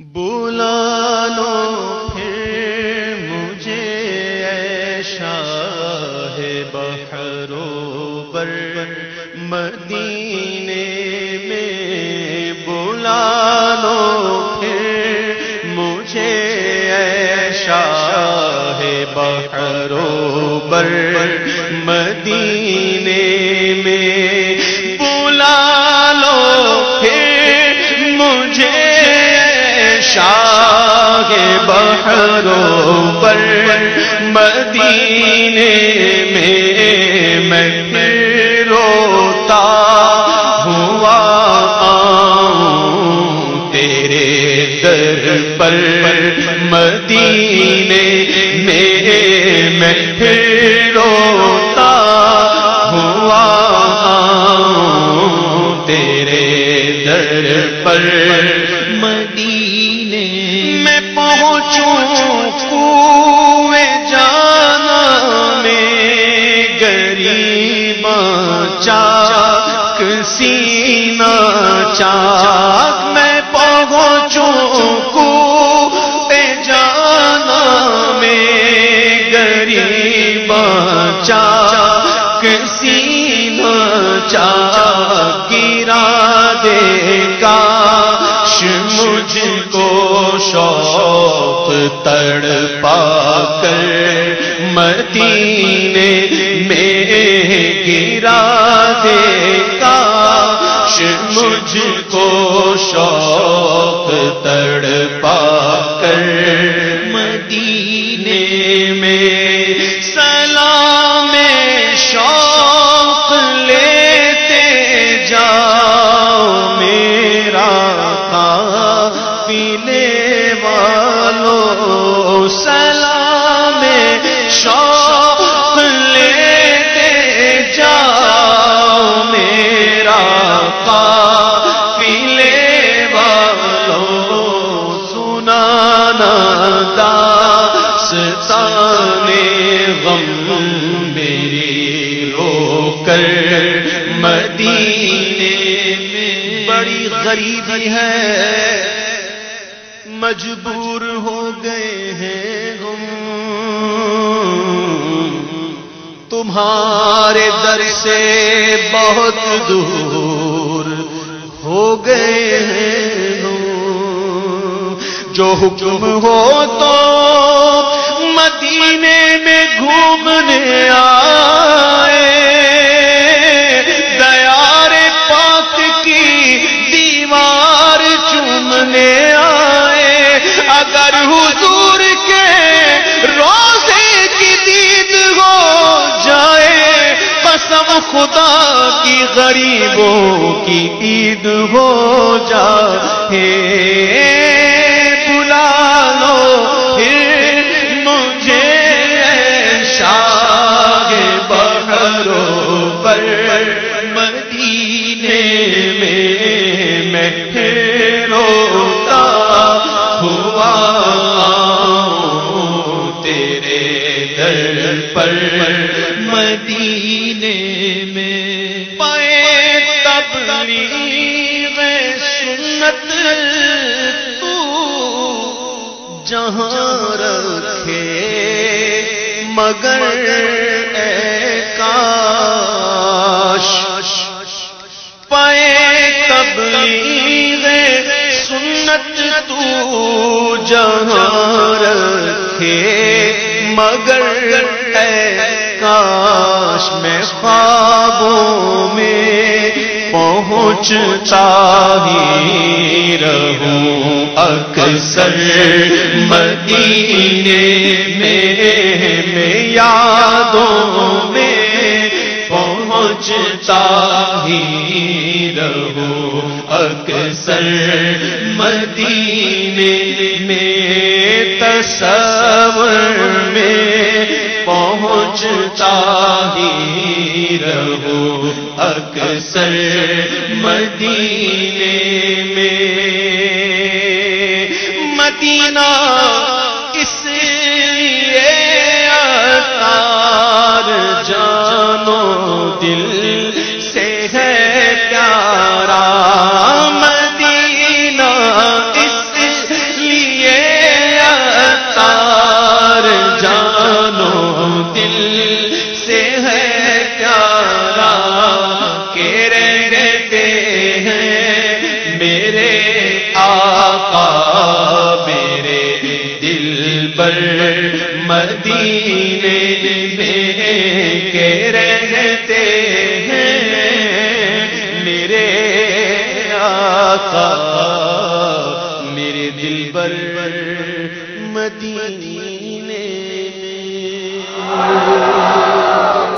بولا لو پھر مجھے ایشا ہے بحرو بر مدینے میں بولا لو پھر مجھے ایشا ہے بحرو بر مدینے میں کے بہروں پر مدینے میں میں چاک گرا دے کاش مجھ کو شوق تڑ پا کر مدینے میں گرا دے کاش مجھ کو شوق تڑ سنانا غم میری رو کر مدینے میں بڑی غریبی ہے۔ مجبور ہو گئے ہیں ہم۔ تمہارے در سے بہت دور ہو گئے ہیں۔ جو حکم ہو تو مدینے میں گھومنے آئے۔ دیار پاک کی دیوار چومنے آئے۔ اگر حضور کے روزے کی دید ہو جائے، قسم خدا کی غریبوں کی عید ہو جائے۔ تیرے در پر مدینے میں پائے تبلیغ سنت تو جہاں رکھے مگر مگر اے کاش میں خوابوں میں پہنچتا ہی رہوں۔ اکثر مدینے میں میں یادوں میں پہنچتا ہی رہوں۔ اکثر مدینے میں تصور میں پہنچتا ہی رہو۔ اکثر مدینے میں مدینہ سے ہے پیارا رہتے ہیں میرے آقا، میرے دل پر مدینے میں ہیں میرے میرے دل پر مدینے